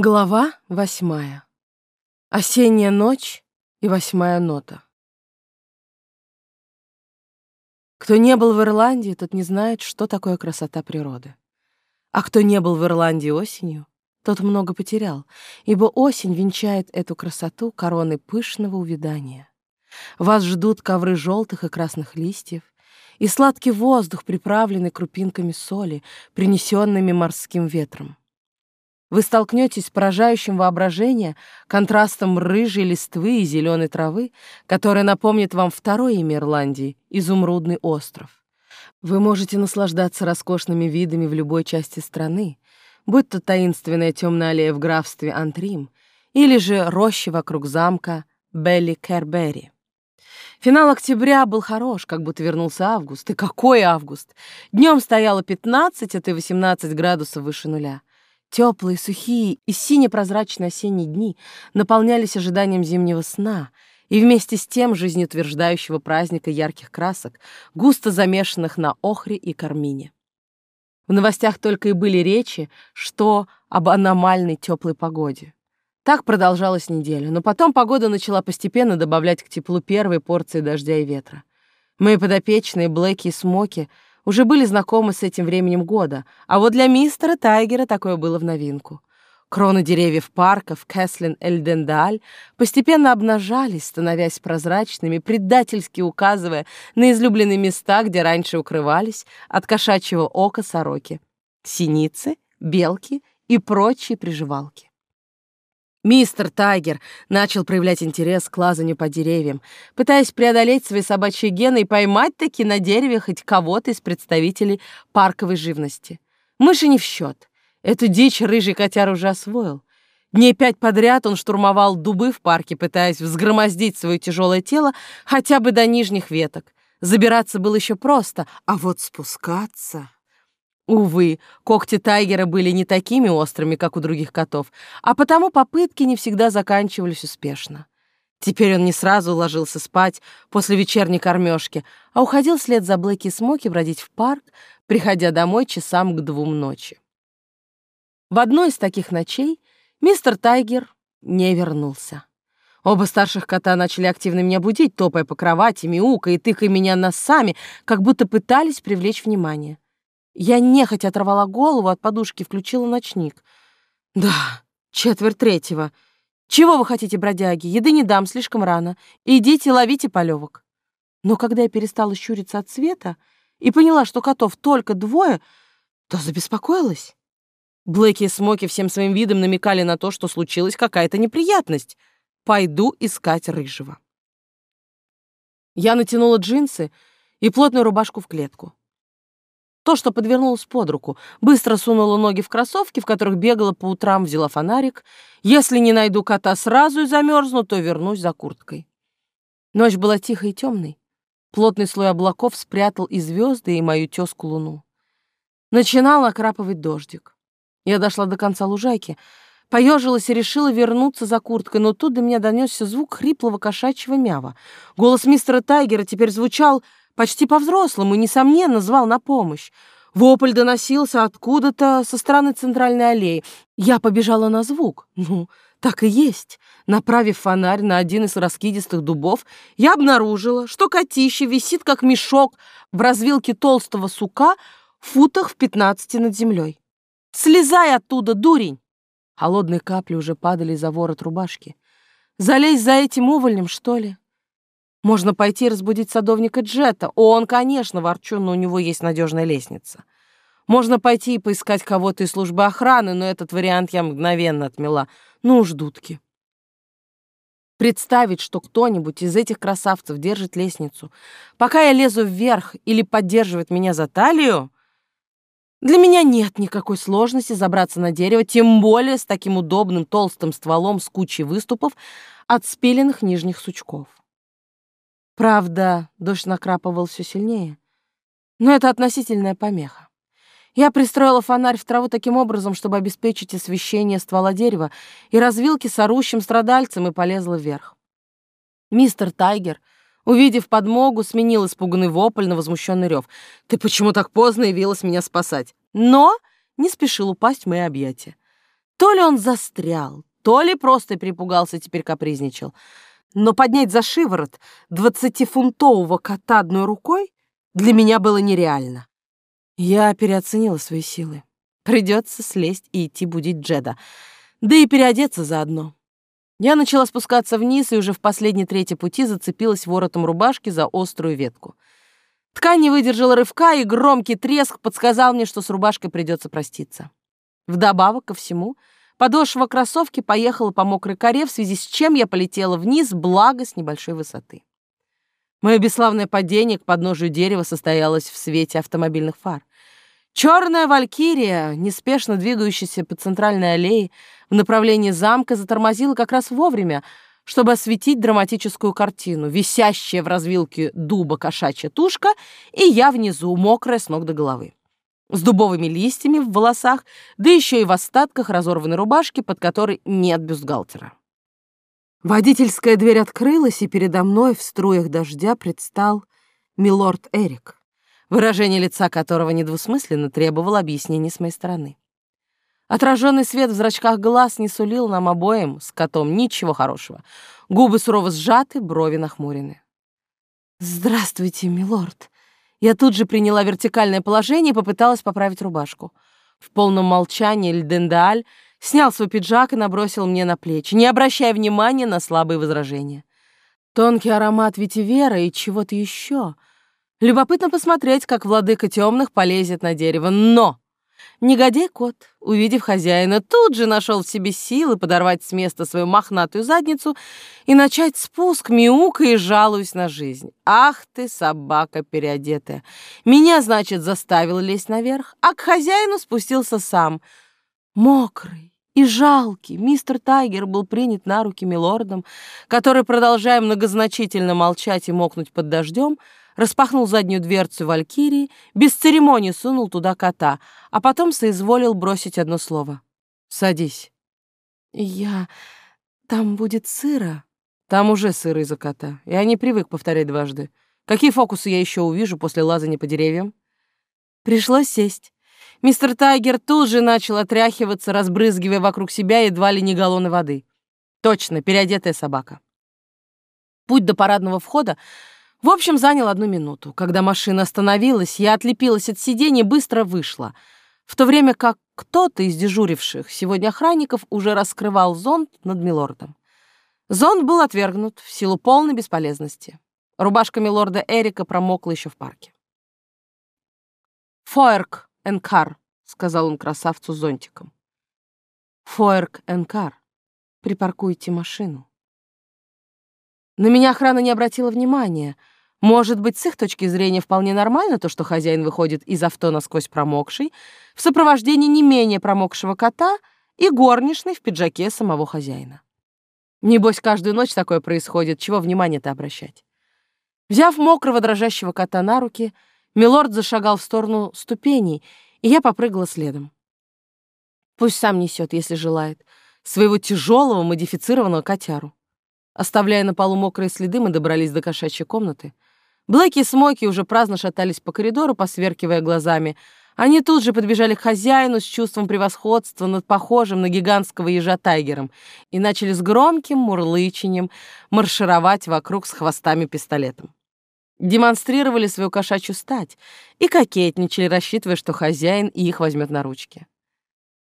Глава восьмая. Осенняя ночь и восьмая нота. Кто не был в Ирландии, тот не знает, что такое красота природы. А кто не был в Ирландии осенью, тот много потерял, ибо осень венчает эту красоту короной пышного увядания. Вас ждут ковры желтых и красных листьев, и сладкий воздух, приправленный крупинками соли, принесенными морским ветром. Вы столкнетесь с поражающим воображение контрастом рыжей листвы и зеленой травы, которая напомнит вам второе имя Ирландии — Изумрудный остров. Вы можете наслаждаться роскошными видами в любой части страны, будь то таинственная темная аллея в графстве Антрим или же рощи вокруг замка Белли Кербери. Финал октября был хорош, как будто вернулся август. И какой август! Днем стояло 15, а то и 18 градусов выше нуля. Теплые, сухие и сине-прозрачные осенние дни наполнялись ожиданием зимнего сна и вместе с тем жизнеутверждающего праздника ярких красок, густо замешанных на охре и кармине. В новостях только и были речи, что об аномальной теплой погоде. Так продолжалась неделя, но потом погода начала постепенно добавлять к теплу первой порции дождя и ветра. Мои подопечные, Блэки и Смоки — уже были знакомы с этим временем года, а вот для мистера Тайгера такое было в новинку. Кроны деревьев парков Кэслин-Эльдендаль постепенно обнажались, становясь прозрачными, предательски указывая на излюбленные места, где раньше укрывались от кошачьего ока сороки, синицы, белки и прочие приживалки. Мистер Тайгер начал проявлять интерес к лазанию по деревьям, пытаясь преодолеть свои собачьи гены и поймать-таки на дереве хоть кого-то из представителей парковой живности. Мыши не в счет. Эту дичь рыжий котяр уже освоил. Дней пять подряд он штурмовал дубы в парке, пытаясь взгромоздить свое тяжелое тело хотя бы до нижних веток. Забираться было еще просто, а вот спускаться... Увы, когти тайгера были не такими острыми, как у других котов, а потому попытки не всегда заканчивались успешно. Теперь он не сразу ложился спать после вечерней кормежки, а уходил вслед за Блэки и Смоки бродить в парк, приходя домой часам к двум ночи. В одной из таких ночей мистер Тайгер не вернулся. Оба старших кота начали активно меня будить, топая по кровати, мяукая и тыкая меня носами, как будто пытались привлечь внимание. Я нехотя оторвала голову от подушки, включила ночник. Да, четверть третьего. Чего вы хотите, бродяги? Еды не дам, слишком рано. Идите, ловите полевок. Но когда я перестала щуриться от света и поняла, что котов только двое, то забеспокоилась. Блэки и Смоки всем своим видом намекали на то, что случилась какая-то неприятность. Пойду искать рыжего. Я натянула джинсы и плотную рубашку в клетку. То, что подвернулось под руку. Быстро сунула ноги в кроссовки, в которых бегала по утрам, взяла фонарик. Если не найду кота сразу и замерзну, то вернусь за курткой. Ночь была тихой и темной. Плотный слой облаков спрятал и звезды, и мою тезку луну. Начинал окрапывать дождик. Я дошла до конца лужайки, поежилась и решила вернуться за курткой, но тут до меня донесся звук хриплого кошачьего мява. Голос мистера Тайгера теперь звучал почти по-взрослому несомненно, звал на помощь. Вопль доносился откуда-то со стороны центральной аллеи. Я побежала на звук. Ну, так и есть. Направив фонарь на один из раскидистых дубов, я обнаружила, что котище висит, как мешок, в развилке толстого сука в футах в пятнадцати над землей. «Слезай оттуда, дурень!» Холодные капли уже падали за ворот рубашки. «Залезь за этим увольнем, что ли?» Можно пойти разбудить садовника Джета. Он, конечно, ворчун, но у него есть надежная лестница. Можно пойти и поискать кого-то из службы охраны, но этот вариант я мгновенно отмела. Ну уж дудки. Представить, что кто-нибудь из этих красавцев держит лестницу, пока я лезу вверх или поддерживает меня за талию, для меня нет никакой сложности забраться на дерево, тем более с таким удобным толстым стволом с кучей выступов от спиленных нижних сучков. Правда, дождь накрапывал все сильнее. Но это относительная помеха. Я пристроила фонарь в траву таким образом, чтобы обеспечить освещение ствола дерева и развилки с орущим страдальцем и полезла вверх. Мистер Тайгер, увидев подмогу, сменил испуганный вопль на возмущенный рев. «Ты почему так поздно явилась меня спасать?» Но не спешил упасть в мои объятия. То ли он застрял, то ли просто перепугался, теперь капризничал. Но поднять за шиворот двадцатифунтового кота одной рукой для меня было нереально. Я переоценила свои силы. Придется слезть и идти будить Джеда. Да и переодеться заодно. Я начала спускаться вниз и уже в последней трети пути зацепилась воротом рубашки за острую ветку. Ткань не выдержала рывка, и громкий треск подсказал мне, что с рубашкой придется проститься. Вдобавок ко всему, подошва кроссовки поехала по мокрой коре, в связи с чем я полетела вниз, благо с небольшой высоты. Мое бесславное падение к подножию дерева состоялось в свете автомобильных фар. Черная валькирия, неспешно двигающаяся по центральной аллее в направлении замка, затормозила как раз вовремя, чтобы осветить драматическую картину, висящая в развилке дуба кошачья тушка, и я внизу, мокрая с ног до головы. С дубовыми листьями в волосах, да еще и в остатках разорванной рубашки, под которой нет бюстгальтера. Водительская дверь открылась, и передо мной в струях дождя предстал милорд Эрик выражение лица которого недвусмысленно требовало объяснений с моей стороны. Отраженный свет в зрачках глаз не сулил нам обоим с котом ничего хорошего. Губы сурово сжаты, брови нахмурены. «Здравствуйте, милорд!» Я тут же приняла вертикальное положение и попыталась поправить рубашку. В полном молчании Льдендааль снял свой пиджак и набросил мне на плечи, не обращая внимания на слабые возражения. Тонкий аромат ветивера и чего-то еще — Любопытно посмотреть, как владыка темных полезет на дерево. Но негодяй-кот, увидев хозяина, тут же нашел в себе силы подорвать с места свою мохнатую задницу и начать спуск, мяукая и жалуясь на жизнь. «Ах ты, собака переодетая! Меня, значит, заставил лезть наверх, а к хозяину спустился сам. Мокрый, и жалкий мистер Тайгер был принят на руки милордом, который, продолжая многозначительно молчать и мокнуть под дождем, распахнул заднюю дверцу Валькирии, без церемонии сунул туда кота, а потом соизволил бросить одно слово. «Садись». «Я... Там будет сыро». «Там уже сыро из-за кота. Я не привык повторять дважды. Какие фокусы я еще увижу после лазания по деревьям?» Пришлось сесть. Мистер Тайгер тут же начал отряхиваться, разбрызгивая вокруг себя едва ли не галлоны воды. Точно, переодетая собака. Путь до парадного входа в общем, занял одну минуту. Когда машина остановилась, я отлепилась от сиденья и быстро вышла, в то время как кто-то из дежуривших сегодня охранников уже раскрывал зонт над Милордом. Зонт был отвергнут в силу полной бесполезности. Рубашка Милорда Эрика промокла еще в парке. «Фоерк Энкар», — сказал он красавцу зонтиком. «Фоерк Энкар, припаркуйте машину». На меня охрана не обратила внимания. Может быть, с их точки зрения вполне нормально то, что хозяин выходит из авто насквозь промокший, в сопровождении не менее промокшего кота и горничной в пиджаке самого хозяина. Небось, каждую ночь такое происходит, чего внимание-то обращать. Взяв мокрого дрожащего кота на руки, милорд зашагал в сторону ступеней, и я попрыгала следом. Пусть сам несет, если желает, своего тяжелого модифицированного котяру. Оставляя на полу мокрые следы, мы добрались до кошачьей комнаты. Блэки и Смоки уже праздно шатались по коридору, посверкивая глазами. Они тут же подбежали к хозяину с чувством превосходства над похожим на гигантского ежа тайгером и начали с громким мурлычением маршировать вокруг с хвостами-пистолетом. Демонстрировали свою кошачью стать и кокетничали, рассчитывая, что хозяин их возьмет на ручки.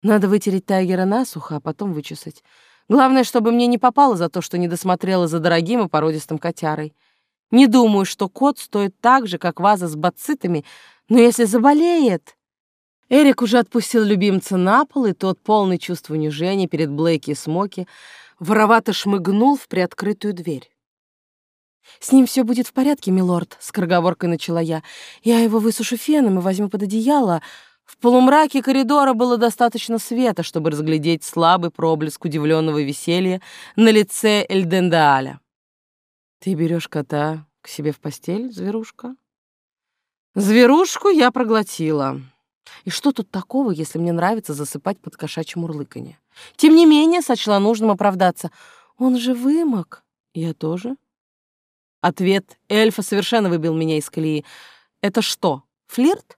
Надо вытереть тайгера насухо, а потом вычесать. Главное, чтобы мне не попало за то, что не досмотрела за дорогим и породистым котярой. Не думаю, что кот стоит так же, как ваза с бацитами, но если заболеет... Эрик уже отпустил любимца на пол, и тот, полный чувства унижения перед Блейки и Смоки, воровато шмыгнул в приоткрытую дверь. «С ним все будет в порядке, милорд», — скороговоркой начала я. «Я его высушу феном и возьму под одеяло, в полумраке коридора было достаточно света, чтобы разглядеть слабый проблеск удивленного веселья на лице Эльдендааля. «Ты берешь кота к себе в постель, зверушка?» «Зверушку я проглотила. И что тут такого, если мне нравится засыпать под кошачьим урлыканье? Тем не менее, сочла нужным оправдаться. Он же вымок. Я тоже?» Ответ эльфа совершенно выбил меня из колеи. «Это что, флирт?»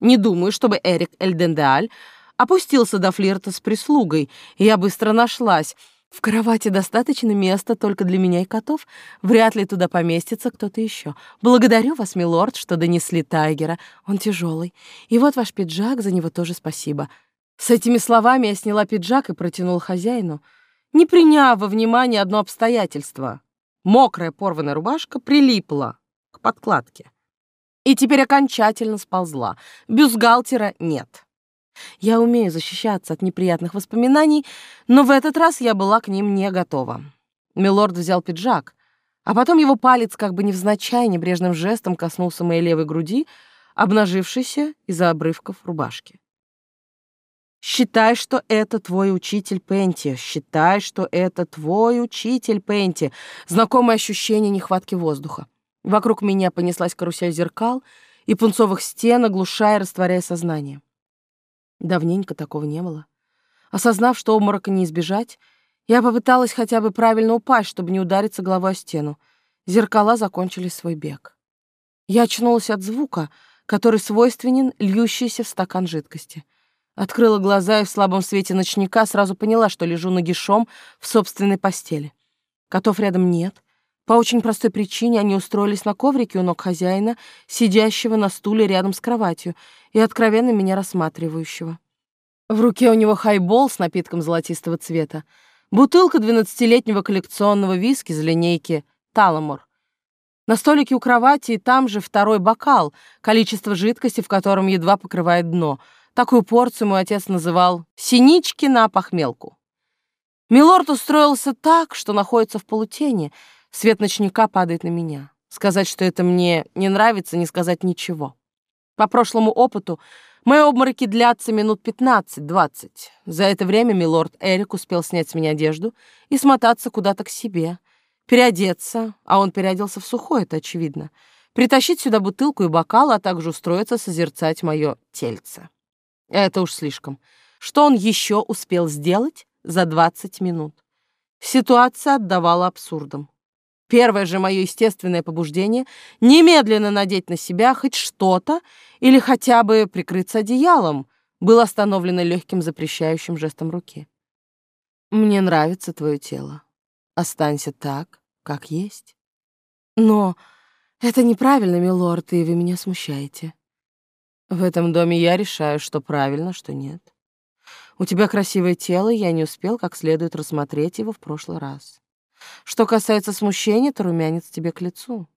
Не думаю, чтобы Эрик Эльдендааль опустился до флирта с прислугой, я быстро нашлась. В кровати достаточно места только для меня и котов. Вряд ли туда поместится кто-то еще. Благодарю вас, милорд, что донесли Тайгера. Он тяжелый. И вот ваш пиджак, за него тоже спасибо. С этими словами я сняла пиджак и протянула хозяину, не приняв во внимание одно обстоятельство. Мокрая порванная рубашка прилипла к подкладке и теперь окончательно сползла. Бюстгальтера нет. Я умею защищаться от неприятных воспоминаний, но в этот раз я была к ним не готова. Милорд взял пиджак, а потом его палец как бы невзначай небрежным жестом коснулся моей левой груди, обнажившейся из-за обрывков рубашки. «Считай, что это твой учитель Пенти. Считай, что это твой учитель Пенти». Знакомое ощущение нехватки воздуха. Вокруг меня понеслась карусель зеркал и пунцовых стен, оглушая, растворяя сознание. Давненько такого не было. Осознав, что обморока не избежать, я попыталась хотя бы правильно упасть, чтобы не удариться головой о стену. Зеркала закончили свой бег. Я очнулась от звука, который свойственен льющейся в стакан жидкости. Открыла глаза и в слабом свете ночника сразу поняла, что лежу нагишом в собственной постели. Котов рядом нет, по очень простой причине они устроились на коврике у ног хозяина, сидящего на стуле рядом с кроватью и откровенно меня рассматривающего. В руке у него хайбол с напитком золотистого цвета, бутылка двенадцатилетнего коллекционного виски из линейки «Таламор». На столике у кровати и там же второй бокал, количество жидкости в котором едва покрывает дно. Такую порцию мой отец называл «синички на похмелку». Милорд устроился так, что находится в полутени — Свет ночника падает на меня. Сказать, что это мне не нравится, не сказать ничего. По прошлому опыту мои обмороки длятся минут 15-20. За это время милорд Эрик успел снять с меня одежду и смотаться куда-то к себе, переодеться, а он переоделся в сухое, это очевидно, притащить сюда бутылку и бокал, а также устроиться созерцать мое тельце. Это уж слишком. Что он еще успел сделать за 20 минут? Ситуация отдавала абсурдом. Первое же мое естественное побуждение — немедленно надеть на себя хоть что-то или хотя бы прикрыться одеялом, было остановлено легким запрещающим жестом руки. «Мне нравится твое тело. Останься так, как есть». «Но это неправильно, милорд, и вы меня смущаете». «В этом доме я решаю, что правильно, что нет. У тебя красивое тело, я не успел как следует рассмотреть его в прошлый раз. Что касается смущения, то румянец тебе к лицу.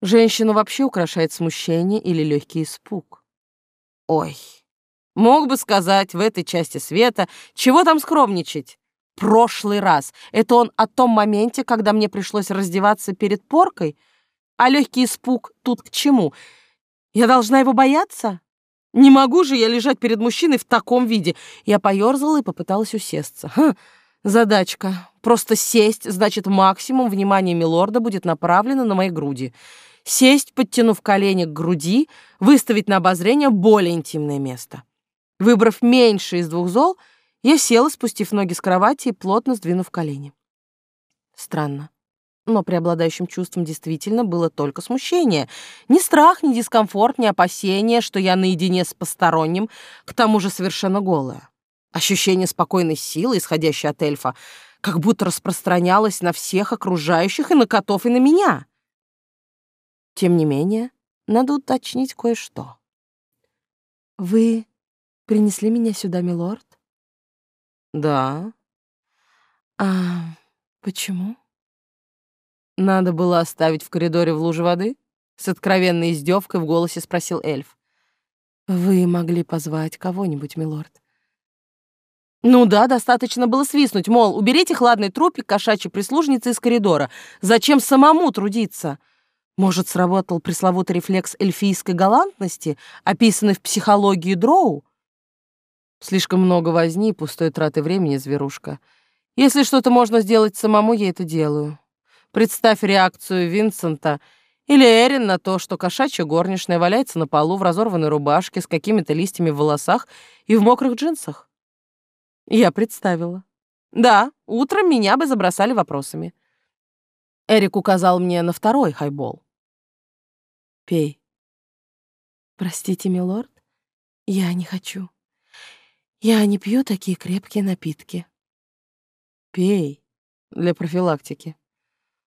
Женщину вообще украшает смущение или легкий испуг. Ой, мог бы сказать в этой части света, чего там скромничать? Прошлый раз. Это он о том моменте, когда мне пришлось раздеваться перед поркой? А легкий испуг тут к чему? Я должна его бояться? Не могу же я лежать перед мужчиной в таком виде. Я поёрзала и попыталась усесться. Хм, Задачка. Просто сесть, значит, максимум внимания милорда будет направлено на мои груди. Сесть, подтянув колени к груди, выставить на обозрение более интимное место. Выбрав меньше из двух зол, я села, спустив ноги с кровати и плотно сдвинув колени. Странно. Но преобладающим чувством действительно было только смущение. Ни страх, ни дискомфорт, ни опасение, что я наедине с посторонним, к тому же совершенно голая. Ощущение спокойной силы, исходящей от эльфа, как будто распространялось на всех окружающих и на котов, и на меня. Тем не менее, надо уточнить кое-что. «Вы принесли меня сюда, милорд?» «Да». «А почему?» «Надо было оставить в коридоре в луже воды?» С откровенной издевкой в голосе спросил эльф. «Вы могли позвать кого-нибудь, милорд. Ну да, достаточно было свистнуть, мол, уберите хладный трупик кошачьей прислужницы из коридора. Зачем самому трудиться? Может, сработал пресловутый рефлекс эльфийской галантности, описанный в психологии Дроу? Слишком много возни, пустой траты времени, зверушка. Если что-то можно сделать самому, я это делаю. Представь реакцию Винсента или Эрин на то, что кошачья горничная валяется на полу в разорванной рубашке с какими-то листьями в волосах и в мокрых джинсах. Я представила. Да, утром меня бы забросали вопросами. Эрик указал мне на второй хайбол. Пей. Простите, милорд, я не хочу. Я не пью такие крепкие напитки. Пей для профилактики.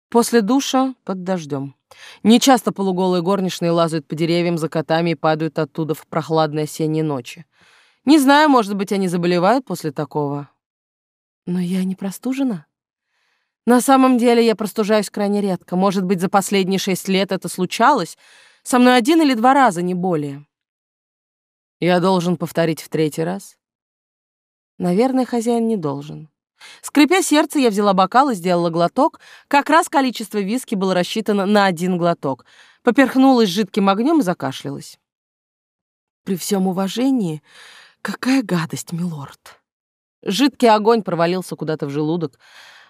После душа под дождем. Нечасто полуголые горничные лазают по деревьям за котами и падают оттуда в прохладные осенние ночи. Не знаю, может быть, они заболевают после такого. Но я не простужена. На самом деле я простужаюсь крайне редко. Может быть, за последние шесть лет это случалось. Со мной один или два раза, не более. Я должен повторить в третий раз? Наверное, хозяин не должен. Скрипя сердце, я взяла бокал и сделала глоток. Как раз количество виски было рассчитано на один глоток. Поперхнулась жидким огнем и закашлялась. При всем уважении, какая гадость, милорд. Жидкий огонь провалился куда-то в желудок,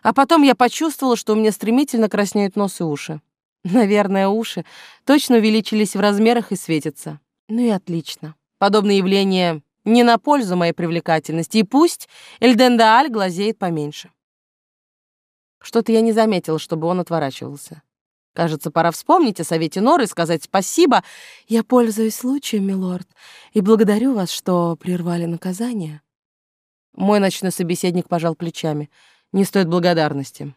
а потом я почувствовала, что у меня стремительно краснеют нос и уши. Наверное, уши точно увеличились в размерах и светятся. Ну и отлично. Подобное явление не на пользу моей привлекательности, и пусть Эльдендааль глазеет поменьше. Что-то я не заметила, чтобы он отворачивался. Кажется, пора вспомнить о совете Норы и сказать спасибо. Я пользуюсь случаем, милорд, и благодарю вас, что прервали наказание. Мой ночной собеседник пожал плечами. Не стоит благодарности.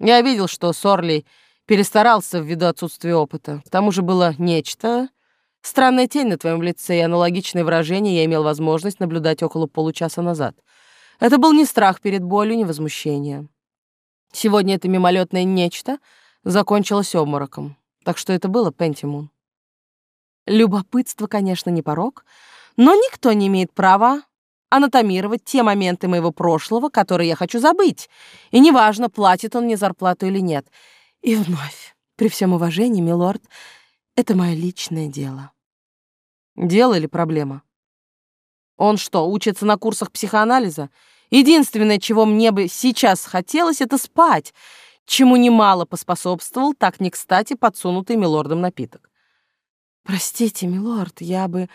Я видел, что Сорли перестарался ввиду отсутствия опыта. К тому же было нечто, Странная тень на твоем лице и аналогичное выражение я имел возможность наблюдать около получаса назад. Это был не страх перед болью, не возмущение. Сегодня это мимолетное нечто закончилось обмороком. Так что это было Пентимун. Любопытство, конечно, не порог, но никто не имеет права анатомировать те моменты моего прошлого, которые я хочу забыть. И неважно, платит он мне зарплату или нет. И вновь, при всем уважении, милорд, это мое личное дело. Дело или проблема? Он что, учится на курсах психоанализа? Единственное, чего мне бы сейчас хотелось, это спать, чему немало поспособствовал так не кстати подсунутый милордом напиток. «Простите, милорд, я бы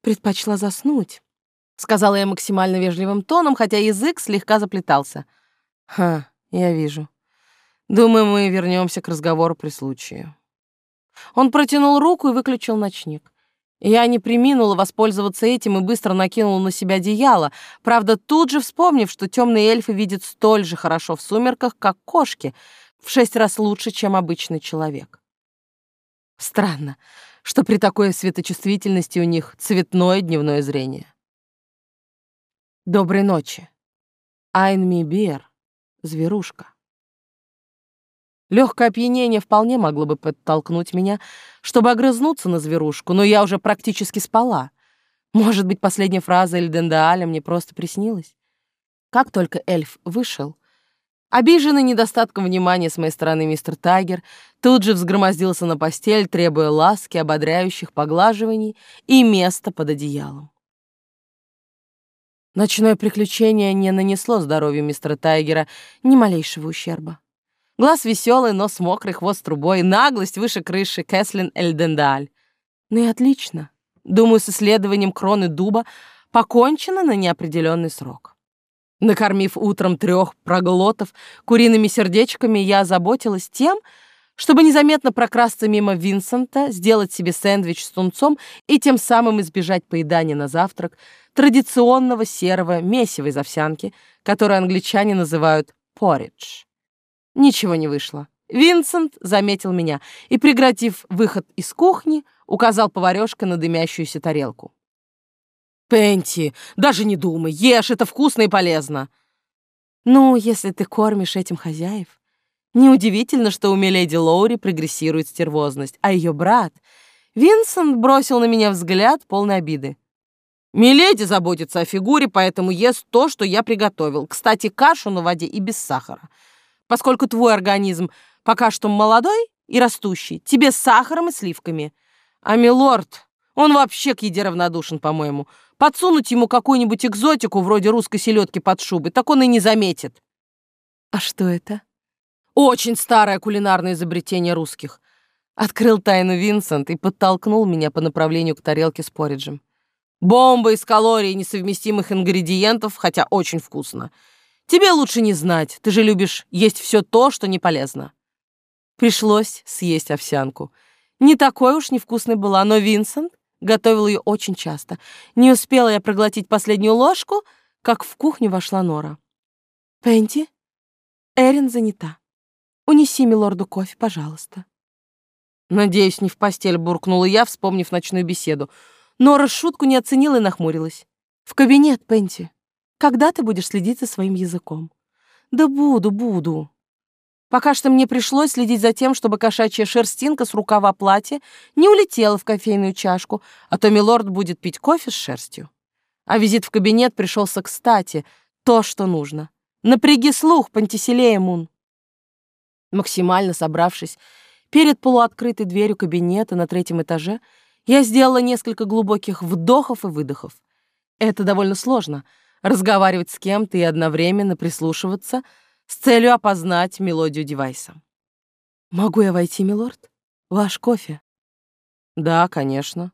предпочла заснуть», — сказала я максимально вежливым тоном, хотя язык слегка заплетался. «Ха, я вижу. Думаю, мы вернемся к разговору при случае». Он протянул руку и выключил ночник. Я не приминула воспользоваться этим и быстро накинула на себя одеяло, правда, тут же вспомнив, что темные эльфы видят столь же хорошо в сумерках, как кошки, в шесть раз лучше, чем обычный человек. Странно, что при такой светочувствительности у них цветное дневное зрение. Доброй ночи. Айнми Бер, зверушка. Легкое опьянение вполне могло бы подтолкнуть меня, чтобы огрызнуться на зверушку, но я уже практически спала. Может быть, последняя фраза Эльдендааля мне просто приснилась? Как только эльф вышел, обиженный недостатком внимания с моей стороны мистер Тайгер тут же взгромоздился на постель, требуя ласки, ободряющих поглаживаний и места под одеялом. Ночное приключение не нанесло здоровью мистера Тайгера ни малейшего ущерба. Глаз веселый, нос мокрый, хвост трубой, наглость выше крыши, Кэслин Эльдендаль. Ну и отлично. Думаю, с исследованием кроны дуба покончено на неопределенный срок. Накормив утром трех проглотов куриными сердечками, я озаботилась тем, чтобы незаметно прокрасться мимо Винсента, сделать себе сэндвич с тунцом и тем самым избежать поедания на завтрак традиционного серого месива из овсянки, которое англичане называют поридж. Ничего не вышло. Винсент заметил меня и, преградив выход из кухни, указал поварёшка на дымящуюся тарелку. «Пенти, даже не думай, ешь, это вкусно и полезно!» «Ну, если ты кормишь этим хозяев, неудивительно, что у миледи Лоури прогрессирует стервозность, а ее брат...» Винсент бросил на меня взгляд полной обиды. «Миледи заботится о фигуре, поэтому ест то, что я приготовил. Кстати, кашу на воде и без сахара поскольку твой организм пока что молодой и растущий, тебе с сахаром и сливками. А милорд, он вообще к еде равнодушен, по-моему. Подсунуть ему какую-нибудь экзотику вроде русской селедки под шубой, так он и не заметит. А что это? Очень старое кулинарное изобретение русских. Открыл тайну Винсент и подтолкнул меня по направлению к тарелке с пориджем. Бомба из калорий несовместимых ингредиентов, хотя очень вкусно. Тебе лучше не знать, ты же любишь есть все то, что не полезно. Пришлось съесть овсянку. Не такой уж невкусной была, но Винсент готовил ее очень часто. Не успела я проглотить последнюю ложку, как в кухню вошла Нора. «Пенти, Эрин занята. Унеси милорду кофе, пожалуйста». Надеюсь, не в постель буркнула я, вспомнив ночную беседу. Нора шутку не оценила и нахмурилась. «В кабинет, Пенти. Когда ты будешь следить за своим языком?» «Да буду, буду». Пока что мне пришлось следить за тем, чтобы кошачья шерстинка с рукава платья не улетела в кофейную чашку, а то милорд будет пить кофе с шерстью. А визит в кабинет пришелся кстати, то, что нужно. Напряги слух, Пантиселея Мун. Максимально собравшись, перед полуоткрытой дверью кабинета на третьем этаже, я сделала несколько глубоких вдохов и выдохов. Это довольно сложно — разговаривать с кем-то и одновременно прислушиваться — с целью опознать мелодию девайса. «Могу я войти, милорд? Ваш кофе?» «Да, конечно».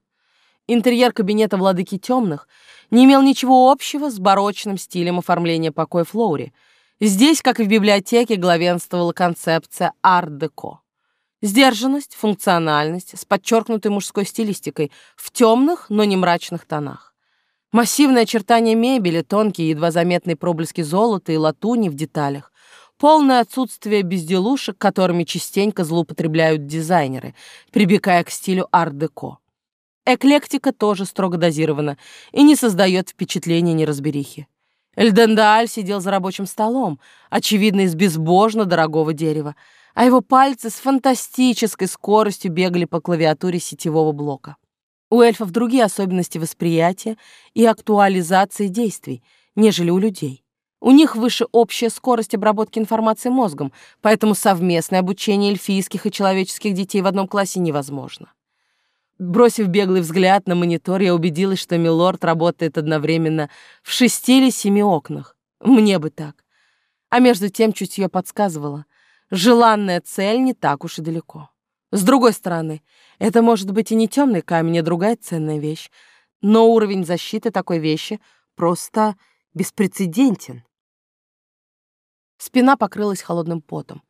Интерьер кабинета владыки темных не имел ничего общего с барочным стилем оформления покоя Флоури. Здесь, как и в библиотеке, главенствовала концепция арт-деко. Сдержанность, функциональность с подчеркнутой мужской стилистикой в темных, но не мрачных тонах. Массивное очертание мебели, тонкие, едва заметные проблески золота и латуни в деталях, полное отсутствие безделушек, которыми частенько злоупотребляют дизайнеры, прибегая к стилю ар-деко. Эклектика тоже строго дозирована и не создает впечатления неразберихи. Эльдендааль сидел за рабочим столом, очевидно, из безбожно дорогого дерева, а его пальцы с фантастической скоростью бегали по клавиатуре сетевого блока. У эльфов другие особенности восприятия и актуализации действий, нежели у людей. У них выше общая скорость обработки информации мозгом, поэтому совместное обучение эльфийских и человеческих детей в одном классе невозможно. Бросив беглый взгляд на монитор, я убедилась, что Милорд работает одновременно в шести или семи окнах. Мне бы так. А между тем чутье подсказывало. Желанная цель не так уж и далеко. С другой стороны, это может быть и не темный камень, а другая ценная вещь. Но уровень защиты такой вещи просто беспрецедентен. Спина покрылась холодным потом.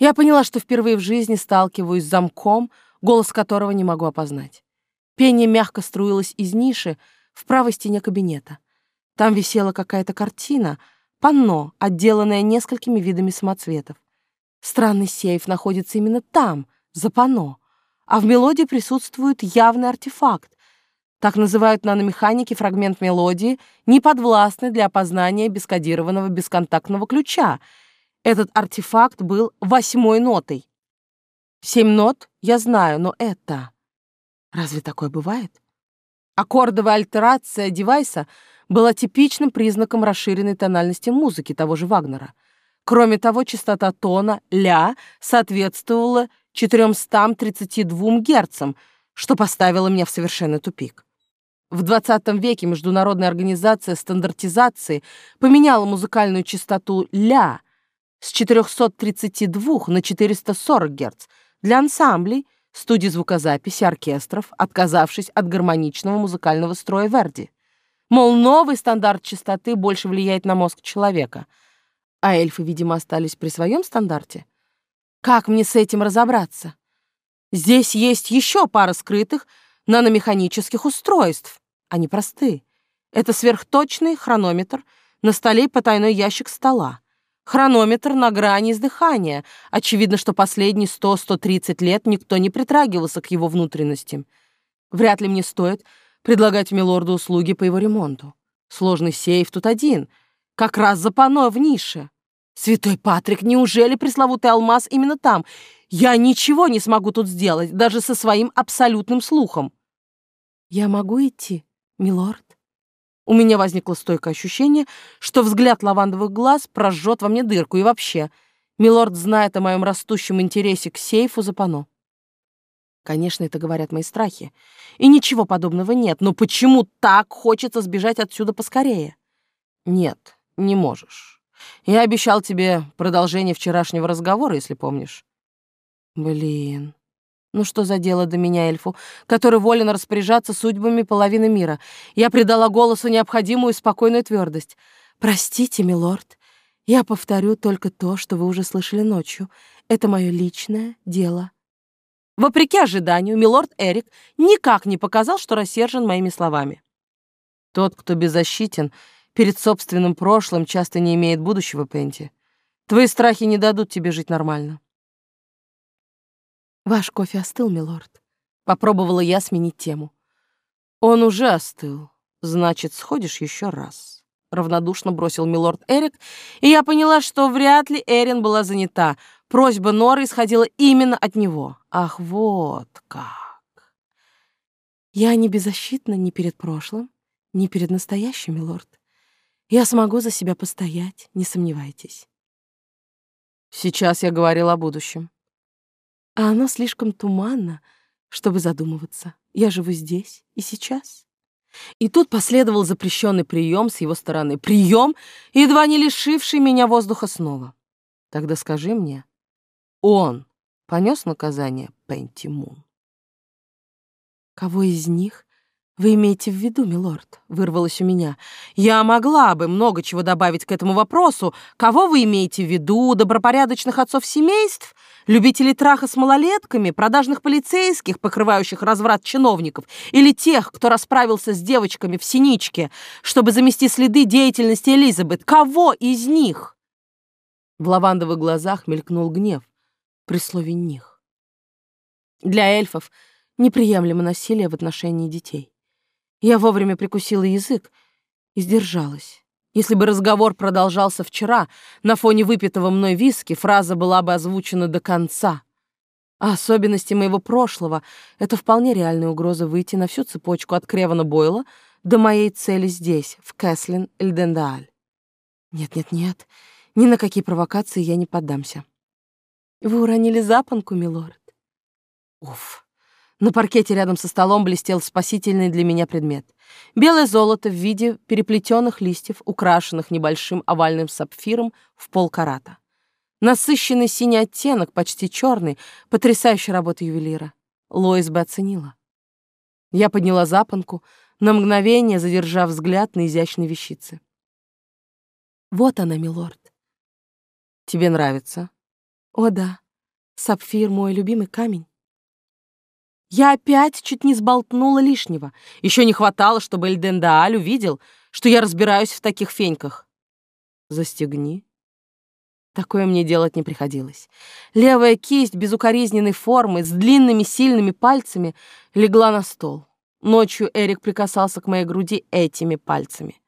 Я поняла, что впервые в жизни сталкиваюсь с замком, голос которого не могу опознать. Пение мягко струилось из ниши в правой стене кабинета. Там висела какая-то картина, панно, отделанное несколькими видами самоцветов. Странный сейф находится именно там, за панно, а в мелодии присутствует явный артефакт, так называют наномеханики фрагмент мелодии, не подвластный для опознания бескодированного бесконтактного ключа. Этот артефакт был восьмой нотой. Семь нот я знаю, но это... Разве такое бывает? Аккордовая альтерация девайса была типичным признаком расширенной тональности музыки того же Вагнера. Кроме того, частота тона «ля» соответствовала 432 Герцам, что поставило меня в совершенный тупик. В 20 веке Международная организация стандартизации поменяла музыкальную частоту ля с 432 на 440 Гц для ансамблей, студий звукозаписи, оркестров, отказавшись от гармоничного музыкального строя Верди. Мол, новый стандарт частоты больше влияет на мозг человека. А эльфы, видимо, остались при своем стандарте. Как мне с этим разобраться? Здесь есть еще пара скрытых наномеханических устройств, они просты. Это сверхточный хронометр, на столе потайной ящик стола. Хронометр на грани издыхания. Очевидно, что последние 100-130 лет никто не притрагивался к его внутренностям. Вряд ли мне стоит предлагать милорду услуги по его ремонту. Сложный сейф тут один, как раз за пано в нише. Святой Патрик, неужели пресловутый алмаз именно там? Я ничего не смогу тут сделать, даже со своим абсолютным слухом. Я могу идти? «Милорд?» У меня возникло стойкое ощущение, что взгляд лавандовых глаз прожжет во мне дырку, и вообще, милорд знает о моем растущем интересе к сейфу за пано. Конечно, это говорят мои страхи. И ничего подобного нет, но почему так хочется сбежать отсюда поскорее? Нет, не можешь. Я обещал тебе продолжение вчерашнего разговора, если помнишь. Блин. Ну что за дело до меня, эльфу, который волен распоряжаться судьбами половины мира? Я придала голосу необходимую спокойную твердость. Простите, милорд, я повторю только то, что вы уже слышали ночью. Это мое личное дело. Вопреки ожиданию, милорд Эрик никак не показал, что рассержен моими словами. Тот, кто беззащитен, перед собственным прошлым часто не имеет будущего, Пенти. Твои страхи не дадут тебе жить нормально. Ваш кофе остыл, милорд. Попробовала я сменить тему. Он уже остыл. Значит, сходишь еще раз. Равнодушно бросил милорд Эрик, и я поняла, что вряд ли Эрин была занята. Просьба Норы исходила именно от него. Ах, вот как. Я не беззащитна ни перед прошлым, ни перед настоящим, милорд. Я смогу за себя постоять, не сомневайтесь. Сейчас я говорил о будущем. А оно слишком туманно, чтобы задумываться. Я живу здесь и сейчас. И тут последовал запрещенный прием с его стороны. Прием, едва не лишивший меня воздуха снова. Тогда скажи мне, он понес наказание Пенти Мун? Кого из них «Вы имеете в виду, милорд?» — вырвалось у меня. «Я могла бы много чего добавить к этому вопросу. Кого вы имеете в виду? Добропорядочных отцов семейств? Любителей траха с малолетками? Продажных полицейских, покрывающих разврат чиновников? Или тех, кто расправился с девочками в синичке, чтобы замести следы деятельности Элизабет? Кого из них?» В лавандовых глазах мелькнул гнев при слове «них». Для эльфов неприемлемо насилие в отношении детей. Я вовремя прикусила язык и сдержалась. Если бы разговор продолжался вчера, на фоне выпитого мной виски, фраза была бы озвучена до конца. А особенности моего прошлого — это вполне реальная угроза выйти на всю цепочку от Кревана Бойла до моей цели здесь, в Кэслин Эльдендааль. Нет-нет-нет, ни на какие провокации я не поддамся. Вы уронили запонку, милорд? Уф, на паркете рядом со столом блестел спасительный для меня предмет. Белое золото в виде переплетенных листьев, украшенных небольшим овальным сапфиром в полкарата. Насыщенный синий оттенок, почти черный, потрясающая работа ювелира. Лоис бы оценила. Я подняла запонку, на мгновение задержав взгляд на изящной вещице. Вот она, милорд. Тебе нравится? О, да. Сапфир — мой любимый камень. Я опять чуть не сболтнула лишнего. Еще не хватало, чтобы Эльдендааль увидел, что я разбираюсь в таких феньках. Застегни. Такое мне делать не приходилось. Левая кисть безукоризненной формы с длинными сильными пальцами легла на стол. Ночью Эрик прикасался к моей груди этими пальцами.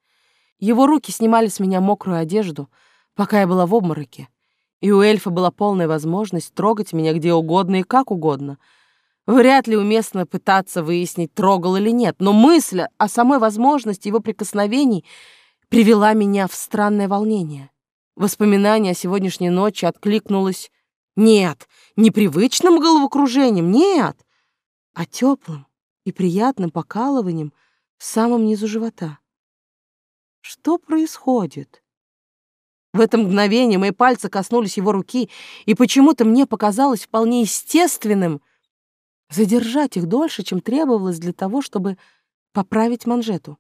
Его руки снимали с меня мокрую одежду, пока я была в обмороке, и у эльфа была полная возможность трогать меня где угодно и как угодно — Вряд ли уместно пытаться выяснить, трогал или нет, но мысль о самой возможности его прикосновений привела меня в странное волнение. Воспоминание о сегодняшней ночи откликнулось «нет», непривычным головокружением, нет, а теплым и приятным покалыванием в самом низу живота. Что происходит? В это мгновение мои пальцы коснулись его руки, и почему-то мне показалось вполне естественным — задержать их дольше, чем требовалось для того, чтобы поправить манжету.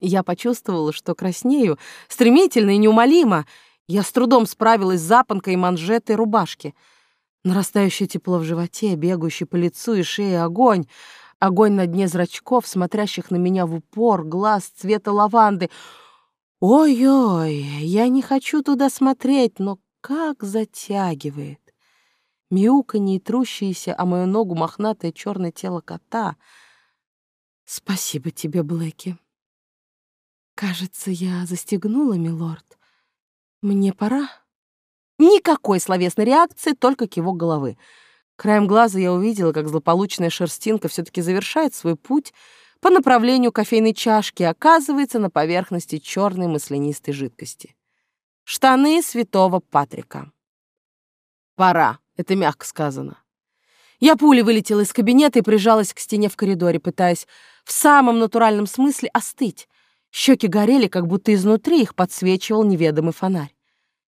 Я почувствовала, что краснею, стремительно и неумолимо. Я с трудом справилась с запонкой манжеты рубашки. Нарастающее тепло в животе, бегающий по лицу и шее огонь, огонь на дне зрачков, смотрящих на меня в упор, глаз цвета лаванды. Ой-ой, я не хочу туда смотреть, но как затягивает мяуканье и трущееся о мою ногу мохнатое черное тело кота. Спасибо тебе, Блэки. Кажется, я застегнула, милорд. Мне пора. Никакой словесной реакции, только кивок головы. Краем глаза я увидела, как злополучная шерстинка все таки завершает свой путь по направлению кофейной чашки оказывается на поверхности черной маслянистой жидкости. Штаны святого Патрика. Пора. Это мягко сказано. Я пулей вылетела из кабинета и прижалась к стене в коридоре, пытаясь в самом натуральном смысле остыть. Щеки горели, как будто изнутри их подсвечивал неведомый фонарь.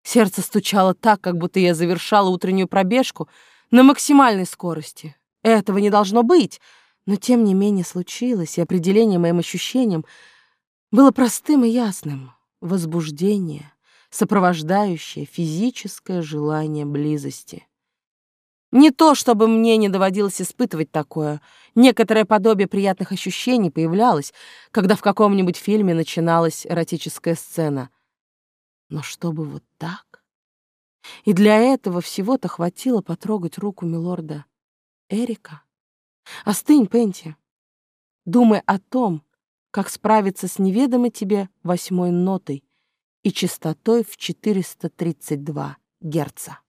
Сердце стучало так, как будто я завершала утреннюю пробежку на максимальной скорости. Этого не должно быть, но тем не менее случилось, и определение моим ощущениям было простым и ясным — возбуждение, сопровождающее физическое желание близости. Не то, чтобы мне не доводилось испытывать такое. Некоторое подобие приятных ощущений появлялось, когда в каком-нибудь фильме начиналась эротическая сцена. Но чтобы вот так? И для этого всего-то хватило потрогать руку милорда Эрика. Остынь, Пенти. Думай о том, как справиться с неведомой тебе восьмой нотой и частотой в 432 Герца.